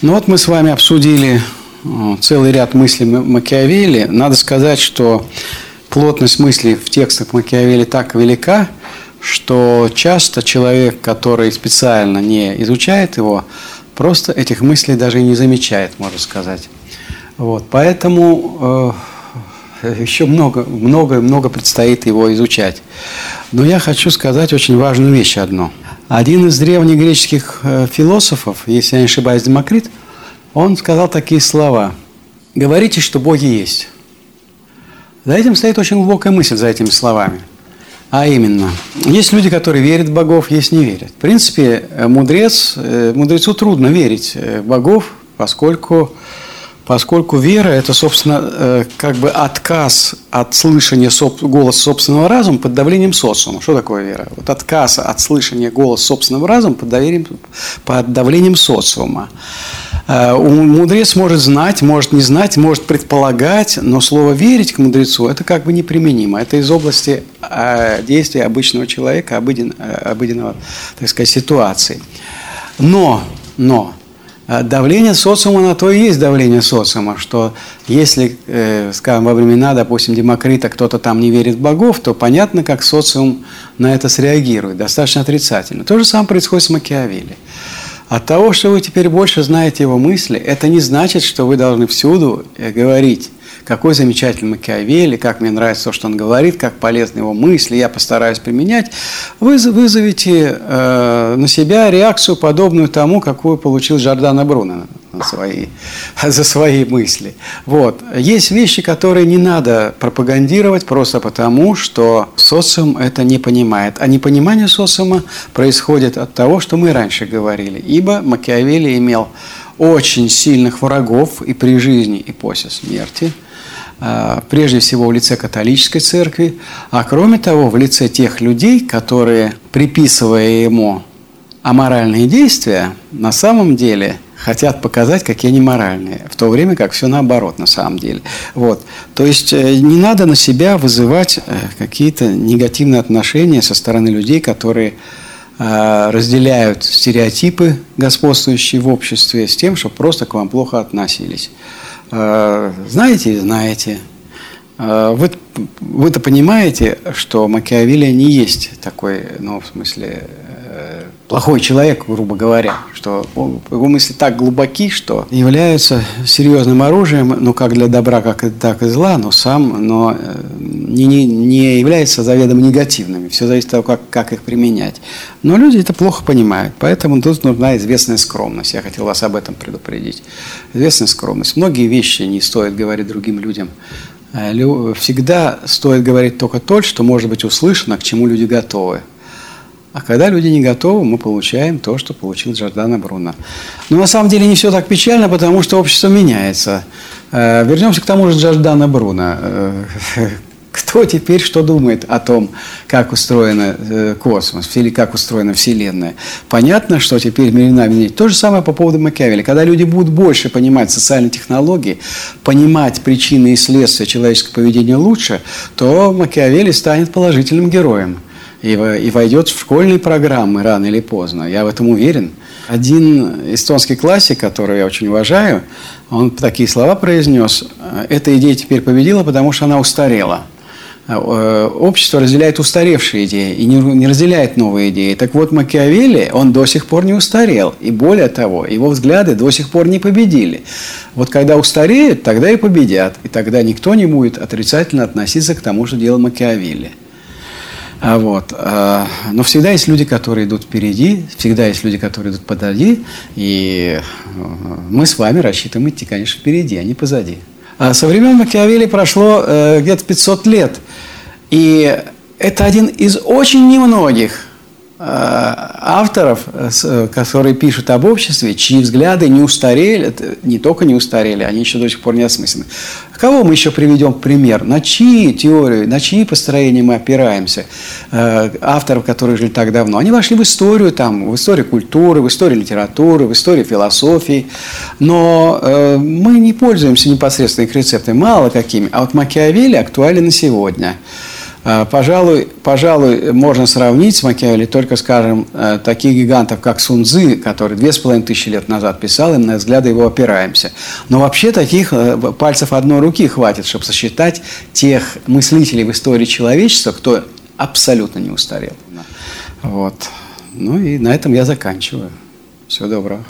Ну вот мы с вами обсудили целый ряд мыслей Макиавелли. Надо сказать, что плотность мыслей в текстах Макиавелли так велика, что часто человек, который специально не изучает его, просто этих мыслей даже и не замечает, можно сказать. Вот, поэтому э, еще много, много, много предстоит его изучать. Но я хочу сказать очень важную вещь одну. Один из древнегреческих э, философов, если я не ошибаюсь, Демокрит, он сказал такие слова. «Говорите, что боги есть». За этим стоит очень глубокая мысль, за этими словами. А именно, есть люди, которые верят в богов, есть не верят. В принципе, э, мудрец, э, мудрецу трудно верить в богов, поскольку поскольку вера – это, собственно, э, как бы отказ от слышания голоса собственного разума под давлением социума. Что такое вера? Вот отказ от слышания голоса собственного разума под, давлением, под давлением социума. Э, мудрец может знать, может не знать, может предполагать, но слово «верить» к мудрецу – это как бы неприменимо. Это из области э, действия обычного человека, обыденного, так сказать, ситуации. Но, но давление социума на то и есть давление социума, что если, э, скажем, во времена, допустим, Демокрита кто-то там не верит в богов, то понятно, как социум на это среагирует, достаточно отрицательно. То же самое происходит с Макиавелли. От того, что вы теперь больше знаете его мысли, это не значит, что вы должны всюду э, говорить какой замечательный Макиавелли, как мне нравится то, что он говорит, как полезны его мысли, я постараюсь применять, вы вызовете э, на себя реакцию, подобную тому, какую получил Жордана Бруно на свои, за свои мысли. Вот. Есть вещи, которые не надо пропагандировать просто потому, что социум это не понимает. А непонимание социума происходит от того, что мы раньше говорили. Ибо Макиавелли имел очень сильных врагов и при жизни, и после смерти – прежде всего в лице католической церкви, а кроме того в лице тех людей, которые, приписывая ему аморальные действия, на самом деле хотят показать, какие они моральные, в то время как все наоборот на самом деле. Вот. То есть э, не надо на себя вызывать э, какие-то негативные отношения со стороны людей, которые разделяют стереотипы, господствующие в обществе, с тем, чтобы просто к вам плохо относились. Э, знаете знаете. Э, вы, вы-то понимаете, что Макиавелли не есть такой, ну, в смысле, э, плохой человек, грубо говоря, что его мысли так глубоки, что являются серьезным оружием, ну, как для добра, как и, так и зла, но сам, но не, не, не является заведомо негативными. Все зависит от того, как, как их применять. Но люди это плохо понимают, поэтому тут нужна известная скромность. Я хотел вас об этом предупредить. Известная скромность. Многие вещи не стоит говорить другим людям. Э, всегда стоит говорить только то, что может быть услышано, к чему люди готовы. А когда люди не готовы, мы получаем то, что получил Джордана Бруно. Но на самом деле не все так печально, потому что общество меняется. Э, вернемся к тому же Джордана Бруно. Э, кто теперь что думает о том, как устроен э, космос или как устроена Вселенная? Понятно, что теперь времена менять. То же самое по поводу Макиавелли. Когда люди будут больше понимать социальные технологии, понимать причины и следствия человеческого поведения лучше, то Макиавелли станет положительным героем и войдет в школьные программы рано или поздно. Я в этом уверен. Один эстонский классик, который я очень уважаю, он такие слова произнес. Эта идея теперь победила, потому что она устарела. Э, общество разделяет устаревшие идеи и не разделяет новые идеи. Так вот, Макиавелли, он до сих пор не устарел. И более того, его взгляды до сих пор не победили. Вот когда устареют, тогда и победят. И тогда никто не будет отрицательно относиться к тому, что делал Макиавелли. А вот. А, но всегда есть люди, которые идут впереди, всегда есть люди, которые идут позади, и э, мы с вами рассчитываем идти, конечно, впереди, а не позади. А со времен Макиавелли прошло э, где-то 500 лет. И это один из очень немногих авторов, э, которые пишут об обществе, чьи взгляды не устарели, не только не устарели, они еще до сих пор не осмыслены. Кого мы еще приведем пример? На чьи теории, на чьи построения мы опираемся? Э, авторов, которые жили так давно. Они вошли в историю, там, в историю культуры, в историю литературы, в историю философии. Но э, мы не пользуемся непосредственно их рецептами, мало какими. А вот Макиавелли актуален на сегодня. А, пожалуй, пожалуй, можно сравнить с Макиавелли только, скажем, э, таких гигантов, как Сунзы, который две с половиной тысячи лет назад писал, и на взгляды его опираемся. Но вообще таких э, пальцев одной руки хватит, чтобы сосчитать тех мыслителей в истории человечества, кто абсолютно не устарел. Вот. Ну и на этом я заканчиваю. Всего доброго.